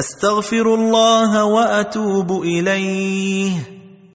أستغفر الله وأتوب إليه.